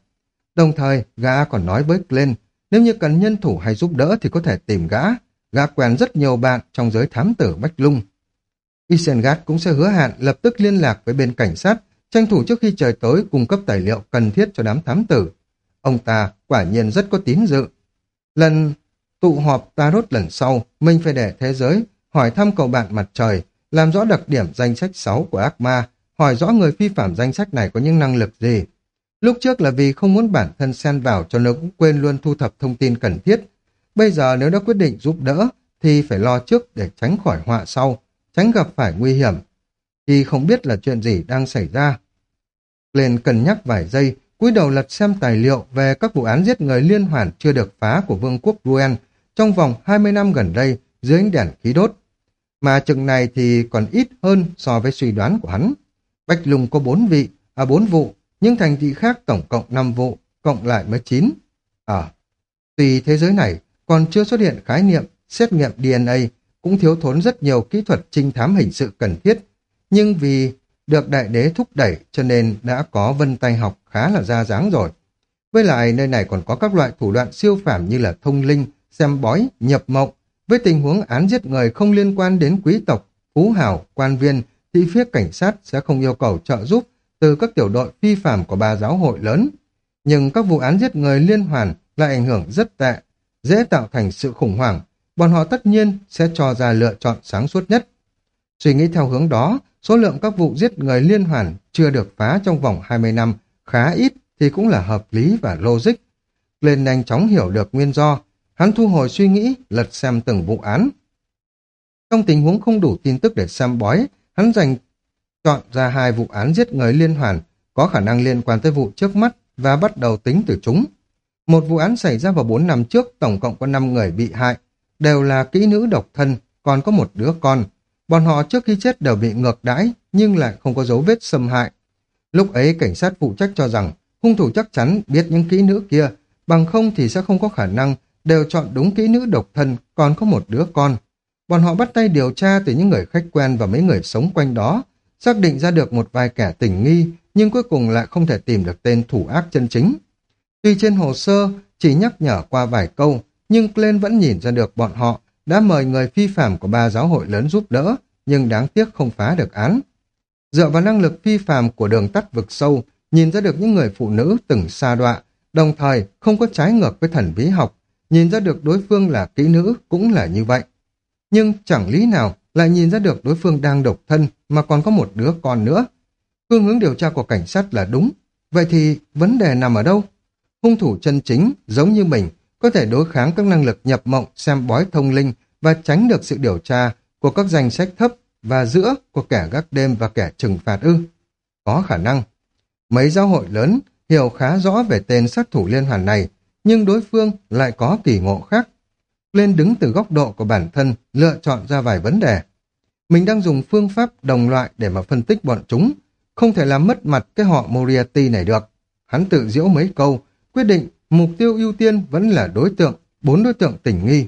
Đồng thời, gã còn nói với Glenn, nếu như cần nhân thủ hay giúp đỡ thì có thể tìm gã. Gã quen rất nhiều bạn trong giới thám tử Bách Lung. Isengard cũng sẽ hứa hạn lập tức liên lạc với bên cảnh sát, tranh thủ trước khi trời tối cung cấp tài liệu cần thiết cho đám thám tử. Ông ta quả nhiên rất có tín dự. Lần tụ họp Tarot lần sau, mình phải để thế giới hỏi thăm cậu bạn mặt trời, làm rõ đặc điểm danh sách 6 của ác ma, hỏi rõ người phi phạm danh sách này có những năng lực gì. Lúc trước là vì không muốn bản thân xen vào cho nó cũng quên luôn thu thập thông tin cần thiết. Bây giờ nếu đã quyết định giúp đỡ, thì phải lo trước để tránh khỏi họa sau, tránh gặp phải nguy hiểm. Khi không biết là chuyện gì đang xảy ra. Lên cân nhắc vài giây, cúi đầu lật xem tài liệu về các vụ án giết người liên hoàn chưa được phá của Vương quốc Ruen trong vòng 20 năm gần đây dưới ánh đèn khí đốt. Mà chừng này thì còn ít hơn so với suy đoán của hắn. Bạch Lùng có bốn vị, à bốn vụ, nhưng thành thị khác tổng cộng 5 vụ, cộng lại mới 9. À, tùy thế giới này còn chưa xuất hiện khái niệm xét nghiệm DNA, cũng thiếu thốn rất nhiều kỹ thuật trinh thám hình sự cần thiết, nhưng vì được đại đế thúc đẩy cho nên đã có vân tay học khá là ra dáng rồi. Với lại nơi này còn có các loại thủ đoạn siêu phàm như là thông linh, xem bói, nhập mộng, với tình huống án giết người không liên quan đến quý tộc, phú hảo quan viên, thì phía cảnh sát sẽ không yêu cầu trợ giúp từ các tiểu đội phi phạm của ba giáo hội lớn. Nhưng các vụ án giết người liên hoàn lại ảnh hưởng rất tệ, dễ tạo thành sự khủng hoảng. Bọn họ tất nhiên sẽ cho ra lựa chọn sáng suốt nhất. Suy nghĩ theo hướng đó, số lượng các vụ giết người liên hoàn chưa được phá trong vòng 20 năm khá ít thì cũng là hợp lý và logic. Lên nhanh chóng hiểu được nguyên do, hắn thu hồi suy nghĩ, lật xem từng vụ án. Trong tình huống không đủ tin tức để xem bói, hắn dành chọn ra hai vụ án giết người liên hoàn có khả năng liên quan tới vụ trước mắt và bắt đầu tính từ chúng. Một vụ án xảy ra vào 4 năm trước, tổng cộng có 5 người bị hại, đều là kỹ nữ độc thân, còn có một đứa con. Bọn họ trước khi chết đều bị ngược đãi, nhưng lại không có dấu vết xâm hại. Lúc ấy cảnh sát phụ trách cho rằng hung thủ chắc chắn biết những kỹ nữ kia, bằng không thì sẽ không có khả năng đều chọn đúng kỹ nữ độc thân, còn có một đứa con. Bọn họ bắt tay điều tra từ những người khách quen và mấy người sống quanh đó, xác định ra được một vài kẻ tình nghi, nhưng cuối cùng lại không thể tìm được tên thủ ác chân chính. Tuy trên hồ sơ chỉ nhắc nhở qua vài câu, nhưng Glenn vẫn nhìn ra được bọn họ đã mời người phi phạm của ba giáo hội lớn giúp đỡ, nhưng đáng tiếc không phá được án. Dựa vào năng lực phi phạm của đường tắt vực sâu, nhìn ra được những người phụ nữ từng xa đọa, đồng thời không có trái ngược với thần bí học, nhìn ra được đối phương là kỹ nữ cũng là như vậy. Nhưng chẳng lý nào lại nhìn ra được đối phương đang độc thân mà còn có một đứa con nữa. Phương hướng điều tra của cảnh sát là đúng. Vậy thì vấn đề nằm ở đâu? Hung thủ chân chính, giống như mình, có thể đối kháng các năng lực nhập mộng, xem bói thông linh và tránh được sự điều tra của các danh sách thấp và giữa của kẻ gác đêm và kẻ trừng phạt ư. Có khả năng. Mấy giáo hội lớn hiểu khá rõ về tên sát thủ liên hoàn này, nhưng đối phương lại có kỳ ngộ khác lên đứng từ góc độ của bản thân, lựa chọn ra vài vấn đề. Mình đang dùng phương pháp đồng loại để mà phân tích bọn chúng, không thể làm mất mặt cái họ Moriarty này được. Hắn tự diễu mấy câu, quyết định mục tiêu ưu tiên vẫn là đối tượng, bốn đối tượng tình nghi.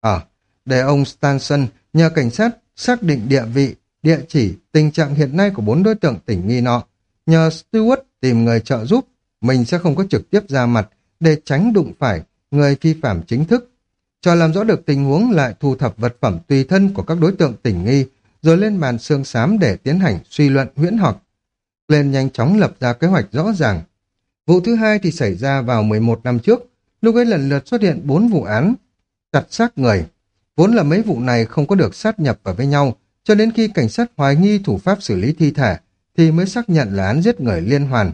Ờ, để ông Stanson nhờ cảnh sát xác định địa vị, địa chỉ, tình trạng hiện nay của bốn đối tượng tình nghi nọ. Nhờ Stewart tìm người trợ giúp, mình sẽ không có trực tiếp ra mặt để tránh đụng phải người vi phạm chính thức cho làm rõ được tình huống lại thu thập vật phẩm tùy thân của các đối tượng tình nghi, rồi lên bàn xương xám để tiến hành suy luận huyễn học. Lên nhanh chóng lập ra kế hoạch rõ ràng. Vụ thứ hai thì xảy ra vào 11 năm trước, lúc ấy lần lượt xuất hiện 4 vụ án chặt xác người. Vốn là mấy vụ này không có được sát nhập vào với nhau, cho đến khi cảnh sát hoài nghi thủ pháp xử lý thi thể, thì mới xác nhận là án giết người liên hoàn.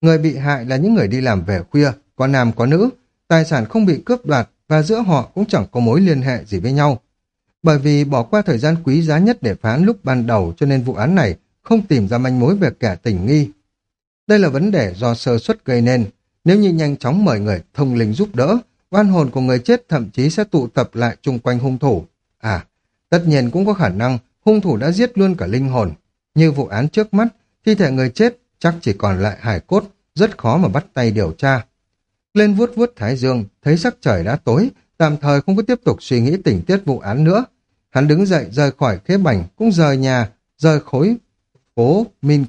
Người bị hại là những người đi làm về khuya, có nam có nữ, tài sản không bị cướp đoạt, và giữa họ cũng chẳng có mối liên hệ gì với nhau. Bởi vì bỏ qua thời gian quý giá nhất để phán lúc ban đầu cho nên vụ án này không tìm ra manh mối về kẻ tình nghi. Đây là vấn đề do sơ suất gây nên. Nếu như nhanh chóng mời người thông linh giúp đỡ, oan hồn của người chết thậm chí sẽ tụ tập lại chung quanh hung thủ. À, tất nhiên cũng có khả năng hung thủ đã giết luôn cả linh hồn. Như vụ án trước mắt, thi thể người chết chắc chỉ còn lại hải cốt, rất khó mà bắt tay điều tra. Lên vuốt vuốt thái dương, thấy sắc trời đã tối, tạm thời không có tiếp tục suy nghĩ tình tiết vụ án nữa. Hắn đứng dậy rời khỏi khế bành cũng rời nhà, rời khối phố Mink.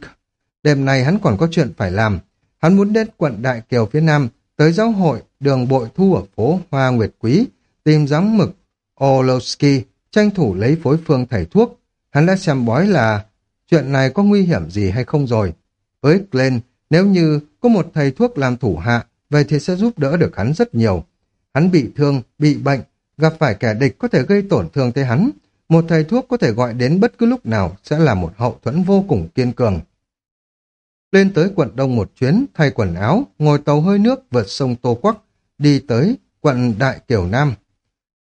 Đêm nay hắn còn có chuyện phải làm. Hắn muốn đến quận Đại Kiều phía Nam, tới giáo hội đường bội thu ở phố Hoa Nguyệt Quý, tìm giám mực Olowski, tranh thủ lấy phối phương thầy thuốc. Hắn đã xem bói là chuyện này có nguy hiểm gì hay không rồi. Với Glenn, nếu như có một thầy thuốc làm thủ hạ, vậy thì sẽ giúp đỡ được hắn rất nhiều. Hắn bị thương, bị bệnh, gặp phải kẻ địch có thể gây tổn thương tới hắn. Một thầy thuốc có thể gọi đến bất cứ lúc nào sẽ là một hậu thuẫn vô cùng kiên cường. Lên tới quận Đông một chuyến, thay quần áo, ngồi tàu hơi nước vượt sông Tô Quắc, đi tới quận Đại Kiều Nam.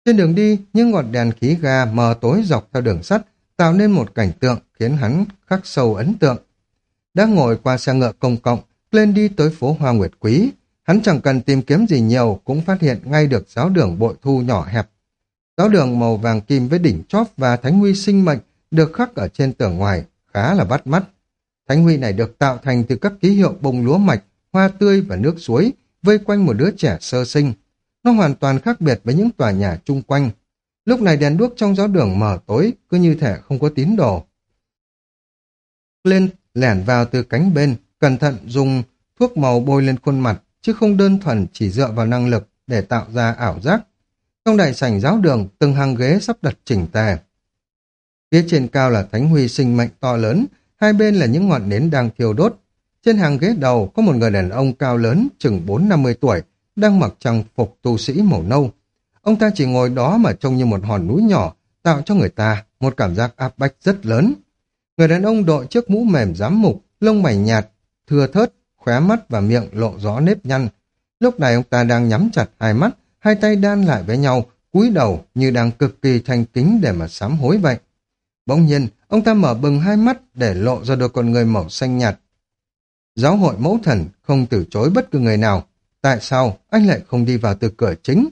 Trên đường đi, những ngọn đèn khí ga mờ tối dọc theo đường sắt tạo nên một cảnh tượng khiến hắn khắc sâu ấn tượng. Đã ngồi qua xe ngựa công cộng, lên đi tới phố Hoa Nguyệt Quý, hắn chẳng cần tìm kiếm gì nhiều cũng phát hiện ngay được giáo đường bội thu nhỏ hẹp. Giáo đường màu vàng kim với đỉnh chóp và thánh huy sinh mệnh được khắc ở trên tường ngoài, khá là bắt mắt. Thánh huy này được tạo thành từ các ký hiệu bông lúa mạch, hoa tươi và nước suối, vây quanh một đứa trẻ sơ sinh. Nó hoàn toàn khác biệt với những tòa nhà chung quanh. Lúc này đèn đuốc trong giáo đường mở tối, cứ như thể không có tín đồ. Lên lẻn vào từ cánh bên, cẩn thận dùng thuốc màu bôi lên khuôn mặt, chứ không đơn thuần chỉ dựa vào năng lực để tạo ra ảo giác. Trong đại sảnh giáo đường, từng hàng ghế sắp đặt chỉnh tề. Phía trên cao là thánh huy sinh mệnh to lớn, hai bên là những ngọn nến đang thiêu đốt. Trên hàng ghế đầu có một người đàn ông cao lớn, chừng 4-50 tuổi, đang mặc trang phục tu sĩ màu nâu. Ông ta chỉ ngồi đó mà trông như một hòn núi nhỏ, tạo cho người ta một cảm giác áp bách rất lớn. Người đàn ông đội chiếc mũ mềm giám mục, lông mày nhạt, thưa thớt, khóe mắt và miệng lộ rõ nếp nhăn. Lúc này ông ta đang nhắm chặt hai mắt, hai tay đan lại với nhau, cúi đầu như đang cực kỳ thanh kính để mà sám hối vậy. Bỗng nhiên, ông ta mở bừng hai mắt để lộ ra đôi con người màu xanh nhạt. Giáo hội mẫu thần không từ chối bất cứ người nào. Tại sao anh lại không đi vào từ cửa chính?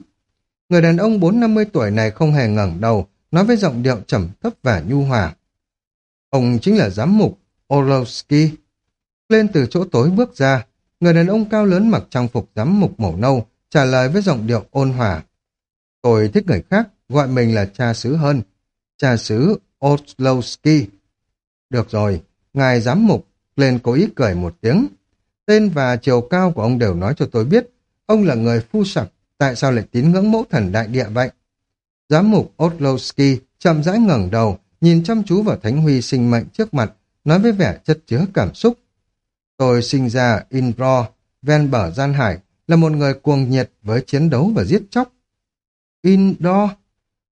Người đàn ông bốn năm mươi tuổi này không hề ngẩng đầu, nói với giọng điệu trầm thấp và nhu hòa. Ông chính là giám mục Orlowski. Lên từ chỗ tối bước ra, người đàn ông cao lớn mặc trang phục giám mục màu nâu, trả lời với giọng điệu ôn hòa. Tôi thích người khác, gọi mình là cha xứ hơn. Cha xứ Oslowski. Được rồi, ngài giám mục, lên cố ý cười một tiếng. Tên và chiều cao của ông đều nói cho tôi biết, ông là người phu sặc, tại sao lại tín ngưỡng mẫu thần đại địa vậy? Giám mục Oslowski chậm rãi ngẩng đầu, nhìn chăm chú vào thánh huy sinh mệnh trước mặt, nói với vẻ chất chứa cảm xúc. Tôi sinh ra ở Inro, ven bờ gian hải, là một người cuồng nhiệt với chiến đấu và giết chóc. Inro,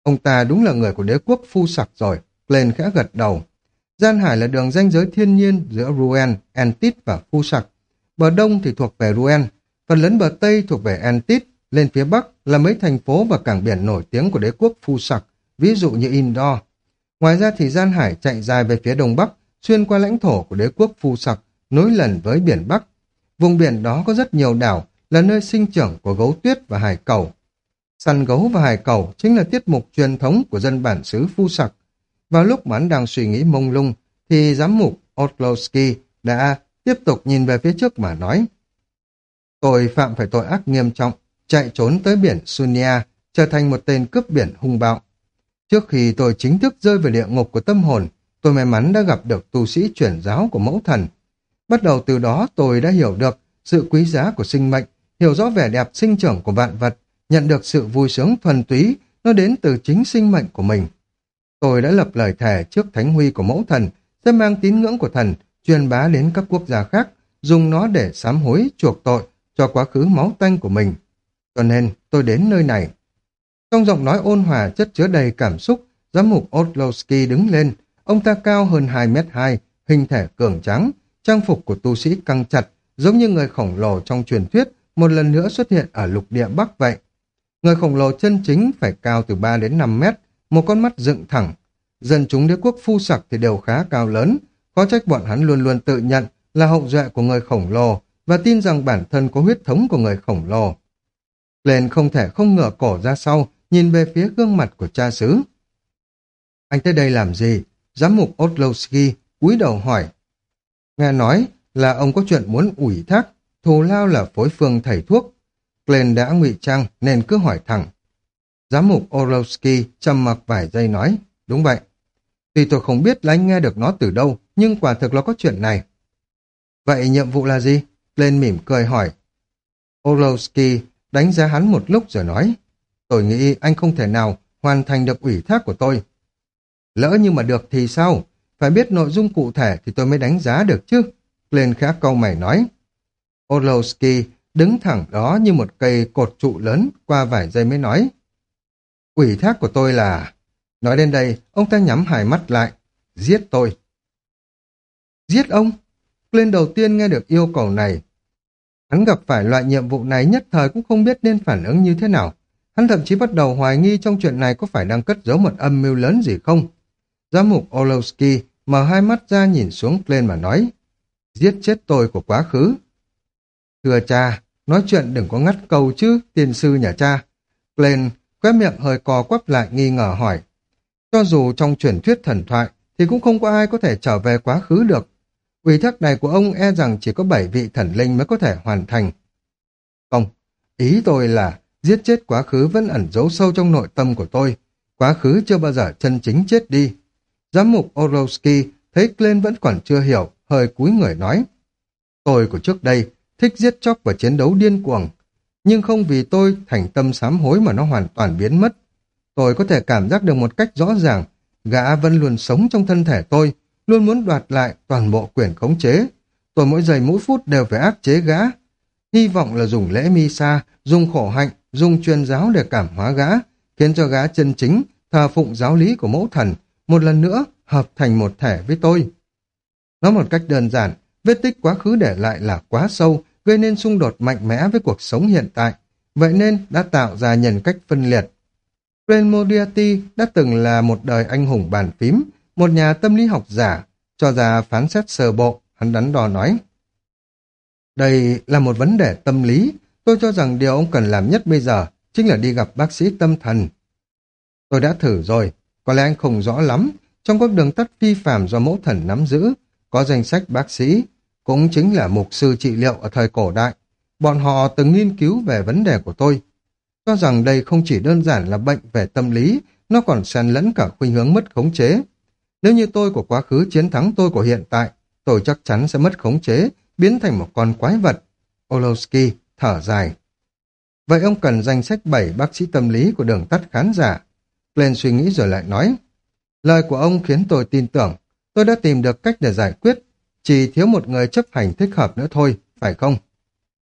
ông ta đúng là người của đế quốc phu sặc rồi, lên khẽ gật đầu. Gian hải là đường ranh giới thiên nhiên giữa Ruen, Entit và phu sặc. Bờ đông thì thuộc về Ruen, phần lớn bờ tây thuộc về Entit, lên phía bắc là mấy thành phố và cảng biển nổi tiếng của đế quốc phu sặc, ví dụ như Indor. Ngoài ra thì gian hải chạy dài về phía đông bắc, xuyên qua lãnh thổ của đế quốc phu sặc, nối lần với biển Bắc. Vùng biển đó có rất nhiều đảo, là nơi sinh trưởng của gấu tuyết và hải cầu. Săn gấu và hải cầu chính là tiết mục truyền thống của dân bản xứ phu sặc. Vào lúc mà anh đang suy nghĩ mông lung, thì giám mục Otlowski đã tiếp tục nhìn về phía trước mà nói. Tôi phạm phải tội ác nghiêm trọng, chạy trốn tới biển Sunia, trở thành một tên cướp biển hung bạo. Trước khi tôi chính thức rơi vào địa ngục của tâm hồn, tôi may mắn đã gặp được tu sĩ chuyển giáo của mẫu thần. Bắt đầu từ đó tôi đã hiểu được sự quý giá của sinh mệnh, hiểu rõ vẻ đẹp sinh trưởng của vạn vật, nhận được sự vui sướng thuần túy, nó đến từ chính sinh mệnh của mình. Tôi đã lập lời thề trước thánh huy của mẫu thần, sẽ mang tín ngưỡng của thần, truyền bá đến các quốc gia khác, dùng nó để sám hối, chuộc tội cho quá khứ máu tanh của mình. Cho nên tôi đến nơi này. Trong giọng nói ôn hòa chất chứa đầy cảm xúc, giám mục Otlowski đứng lên. Ông ta cao hơn 2 mét 2, hình thể cường trắng, trang phục của tu sĩ căng chặt, giống như người khổng lồ trong truyền thuyết, một lần nữa xuất hiện ở lục địa Bắc vậy. Người khổng lồ chân chính phải cao từ 3 đến 5 mét, một con mắt dựng thẳng. Dân chúng đế quốc phu sặc thì đều khá cao lớn, có trách bọn hắn luôn luôn tự nhận là hậu duệ của người khổng lồ và tin rằng bản thân có huyết thống của người khổng lồ. Lên không thể không ngửa cổ ra sau, nhìn về phía gương mặt của cha xứ. Anh tới đây làm gì? Giám mục Otlowski cúi đầu hỏi. Nghe nói là ông có chuyện muốn ủy thác, thù lao là phối phương thầy thuốc. Glenn đã ngụy trang nên cứ hỏi thẳng. Giám mục Orlowski trầm mặc vài giây nói, đúng vậy. Tuy tôi không biết là anh nghe được nó từ đâu, nhưng quả thực là có chuyện này. Vậy nhiệm vụ là gì? Glenn mỉm cười hỏi. Orlowski đánh giá hắn một lúc rồi nói, tôi nghĩ anh không thể nào hoàn thành được ủy thác của tôi. Lỡ như mà được thì sao? Phải biết nội dung cụ thể thì tôi mới đánh giá được chứ. Glenn khá câu mày nói. Orlowski đứng thẳng đó như một cây cột trụ lớn qua vài giây mới nói. Ủy thác của tôi là... Nói đến đây, ông ta nhắm hai mắt lại. Giết tôi. Giết ông? Lên đầu tiên nghe được yêu cầu này. Hắn gặp phải loại nhiệm vụ này nhất thời cũng không biết nên phản ứng như thế nào. Hắn thậm chí bắt đầu hoài nghi trong chuyện này có phải đang cất giấu một âm mưu lớn gì không. Giám mục Olowski mở hai mắt ra nhìn xuống lên mà nói. Giết chết tôi của quá khứ. Thưa cha, nói chuyện đừng có ngắt câu chứ, tiền sư nhà cha. Glenn khóe miệng hơi co quắp lại nghi ngờ hỏi. Cho dù trong truyền thuyết thần thoại, thì cũng không có ai có thể trở về quá khứ được. Ủy thác này của ông e rằng chỉ có bảy vị thần linh mới có thể hoàn thành. Không, ý tôi là giết chết quá khứ vẫn ẩn giấu sâu trong nội tâm của tôi. Quá khứ chưa bao giờ chân chính chết đi. Giám mục Orowski thấy Glenn vẫn còn chưa hiểu, hơi cúi người nói. Tôi của trước đây thích giết chóc và chiến đấu điên cuồng, nhưng không vì tôi thành tâm sám hối mà nó hoàn toàn biến mất. Tôi có thể cảm giác được một cách rõ ràng, gã vẫn luôn sống trong thân thể tôi, luôn muốn đoạt lại toàn bộ quyền khống chế. Tôi mỗi giây mỗi phút đều phải áp chế gã. Hy vọng là dùng lễ mi sa, dùng khổ hạnh, dùng truyền giáo để cảm hóa gã, khiến cho gã chân chính, thờ phụng giáo lý của mẫu thần, một lần nữa hợp thành một thể với tôi. Nói một cách đơn giản, vết tích quá khứ để lại là quá sâu, gây nên xung đột mạnh mẽ với cuộc sống hiện tại, vậy nên đã tạo ra nhân cách phân liệt. Ren Moriarty đã từng là một đời anh hùng bàn phím, một nhà tâm lý học giả, cho ra phán xét sơ bộ, hắn đắn đo nói. Đây là một vấn đề tâm lý, tôi cho rằng điều ông cần làm nhất bây giờ chính là đi gặp bác sĩ tâm thần. Tôi đã thử rồi, có lẽ anh không rõ lắm, trong các đường tắt phi phạm do mẫu thần nắm giữ, có danh sách bác sĩ, cũng chính là mục sư trị liệu ở thời cổ đại. Bọn họ từng nghiên cứu về vấn đề của tôi, cho rằng đây không chỉ đơn giản là bệnh về tâm lý, nó còn xen lẫn cả khuynh hướng mất khống chế. Nếu như tôi của quá khứ chiến thắng tôi của hiện tại, tôi chắc chắn sẽ mất khống chế, biến thành một con quái vật. Olowski thở dài. Vậy ông cần danh sách 7 bác sĩ tâm lý của đường tắt khán giả. Glenn suy nghĩ rồi lại nói. Lời của ông khiến tôi tin tưởng. Tôi đã tìm được cách để giải quyết. Chỉ thiếu một người chấp hành thích hợp nữa thôi, phải không?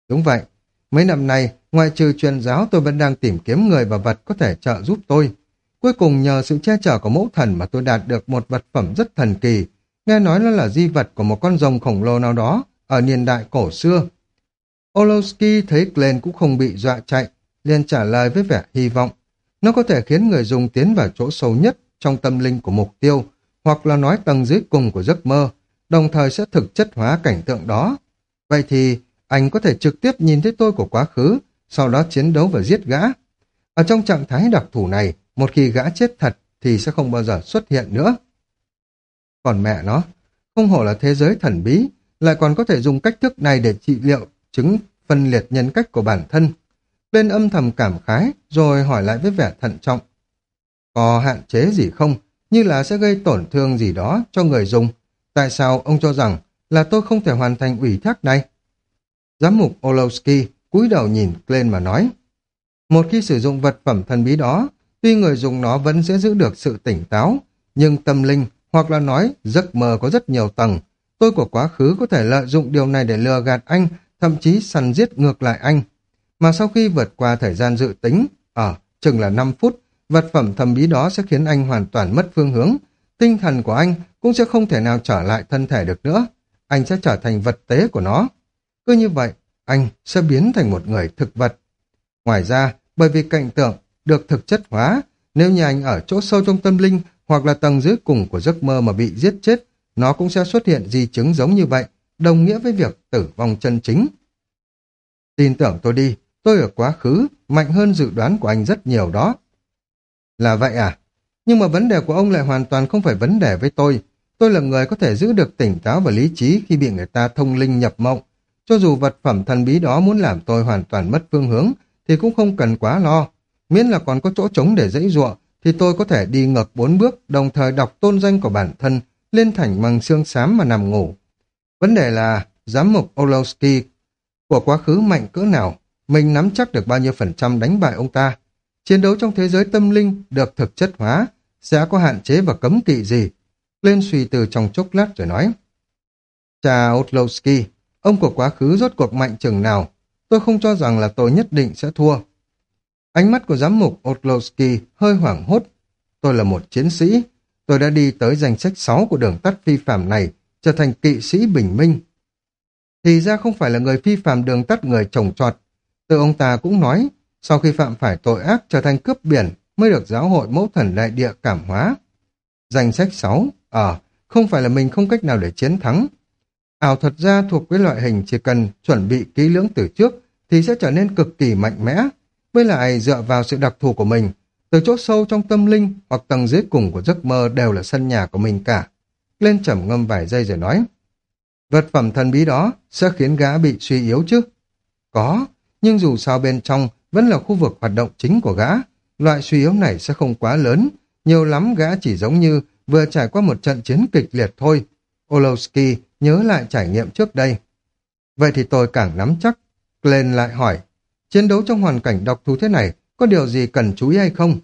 Đúng vậy. Mấy năm nay, ngoài trừ truyền giáo tôi vẫn đang tìm kiếm người và vật có thể trợ giúp tôi. Cuối cùng nhờ sự che chở của mẫu thần mà tôi đạt được một vật phẩm rất thần kỳ. Nghe nói nó là di vật của một con rồng khổng lồ nào đó ở niên đại cổ xưa. Olowski thấy Glenn cũng không bị dọa chạy, liền trả lời với vẻ hy vọng. Nó có thể khiến người dùng tiến vào chỗ sâu nhất trong tâm linh của mục tiêu, hoặc là nói tầng dưới cùng của giấc mơ, đồng thời sẽ thực chất hóa cảnh tượng đó. Vậy thì anh có thể trực tiếp nhìn thấy tôi của quá khứ, sau đó chiến đấu và giết gã. Ở trong trạng thái đặc thù này, một khi gã chết thật thì sẽ không bao giờ xuất hiện nữa. Còn mẹ nó, không hổ là thế giới thần bí, lại còn có thể dùng cách thức này để trị liệu chứng phân liệt nhân cách của bản thân. Lên âm thầm cảm khái, rồi hỏi lại với vẻ thận trọng. Có hạn chế gì không? Như là sẽ gây tổn thương gì đó cho người dùng. Tại sao ông cho rằng là tôi không thể hoàn thành ủy thác này? Giám mục Olowski cúi đầu nhìn lên mà nói. Một khi sử dụng vật phẩm thần bí đó, tuy người dùng nó vẫn sẽ giữ được sự tỉnh táo, nhưng tâm linh hoặc là nói giấc mơ có rất nhiều tầng. Tôi của quá khứ có thể lợi dụng điều này để lừa gạt anh, thậm chí săn giết ngược lại anh. Mà sau khi vượt qua thời gian dự tính, ở chừng là 5 phút, vật phẩm thầm bí đó sẽ khiến anh hoàn toàn mất phương hướng. Tinh thần của anh cũng sẽ không thể nào trở lại thân thể được nữa. Anh sẽ trở thành vật tế của nó. Cứ như vậy, anh sẽ biến thành một người thực vật. Ngoài ra, bởi vì cảnh tượng được thực chất hóa, nếu như anh ở chỗ sâu trong tâm linh hoặc là tầng dưới cùng của giấc mơ mà bị giết chết, nó cũng sẽ xuất hiện di chứng giống như vậy, đồng nghĩa với việc tử vong chân chính. Tin tưởng tôi đi, tôi ở quá khứ mạnh hơn dự đoán của anh rất nhiều đó. Là vậy à? Nhưng mà vấn đề của ông lại hoàn toàn không phải vấn đề với tôi. Tôi là người có thể giữ được tỉnh táo và lý trí khi bị người ta thông linh nhập mộng. Cho dù vật phẩm thần bí đó muốn làm tôi hoàn toàn mất phương hướng, thì cũng không cần quá lo. Miễn là còn có chỗ trống để dãy ruộng, thì tôi có thể đi ngược bốn bước, đồng thời đọc tôn danh của bản thân lên thành bằng xương xám mà nằm ngủ. Vấn đề là giám mục Olowski của quá khứ mạnh cỡ nào, mình nắm chắc được bao nhiêu phần trăm đánh bại ông ta. Chiến đấu trong thế giới tâm linh được thực chất hóa, sẽ có hạn chế và cấm kỵ gì? Lên suy từ trong chốc lát rồi nói. Chà Otlowski, ông của quá khứ rốt cuộc mạnh chừng nào? Tôi không cho rằng là tôi nhất định sẽ thua. Ánh mắt của giám mục Otlowski hơi hoảng hốt. Tôi là một chiến sĩ. Tôi đã đi tới danh sách 6 của đường tắt phi phạm này, trở thành kỵ sĩ bình minh. Thì ra không phải là người phi phạm đường tắt người trồng trọt. Từ ông ta cũng nói, sau khi phạm phải tội ác trở thành cướp biển mới được giáo hội mẫu thần đại địa cảm hóa. Danh sách 6, ờ, không phải là mình không cách nào để chiến thắng. Ảo thuật ra thuộc với loại hình chỉ cần chuẩn bị kỹ lưỡng từ trước thì sẽ trở nên cực kỳ mạnh mẽ. Với lại dựa vào sự đặc thù của mình, từ chỗ sâu trong tâm linh hoặc tầng dưới cùng của giấc mơ đều là sân nhà của mình cả. Lên trầm ngâm vài giây rồi nói, vật phẩm thần bí đó sẽ khiến gã bị suy yếu chứ? Có, nhưng dù sao bên trong vẫn là khu vực hoạt động chính của gã. Loại suy yếu này sẽ không quá lớn, nhiều lắm gã chỉ giống như vừa trải qua một trận chiến kịch liệt thôi. Olowski nhớ lại trải nghiệm trước đây. Vậy thì tôi càng nắm chắc. Glenn lại hỏi, chiến đấu trong hoàn cảnh độc thú thế này có điều gì cần chú ý hay không?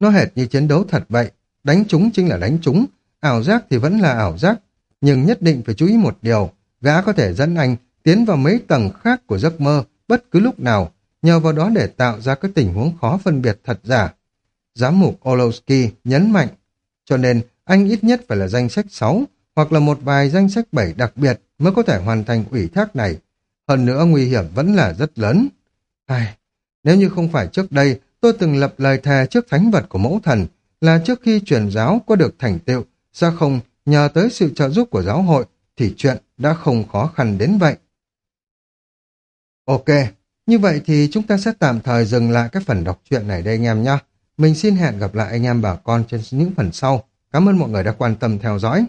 Nó hệt như chiến đấu thật vậy, đánh chúng chính là đánh chúng, ảo giác thì vẫn là ảo giác, nhưng nhất định phải chú ý một điều, gã có thể dẫn anh tiến vào mấy tầng khác của giấc mơ bất cứ lúc nào, nhờ vào đó để tạo ra các tình huống khó phân biệt thật giả. Giám mục Olowski nhấn mạnh, cho nên anh ít nhất phải là danh sách 6 hoặc là một vài danh sách 7 đặc biệt mới có thể hoàn thành ủy thác này. Hơn nữa nguy hiểm vẫn là rất lớn. Ai, nếu như không phải trước đây tôi từng lập lời thề trước thánh vật của mẫu thần là trước khi truyền giáo có được thành tựu sao không nhờ tới sự trợ giúp của giáo hội thì chuyện đã không khó khăn đến vậy. Ok, như vậy thì chúng ta sẽ tạm thời dừng lại cái phần đọc truyện này đây anh em nhé. Mình xin hẹn gặp lại anh em bà con trên những phần sau. Cảm ơn mọi người đã quan tâm theo dõi.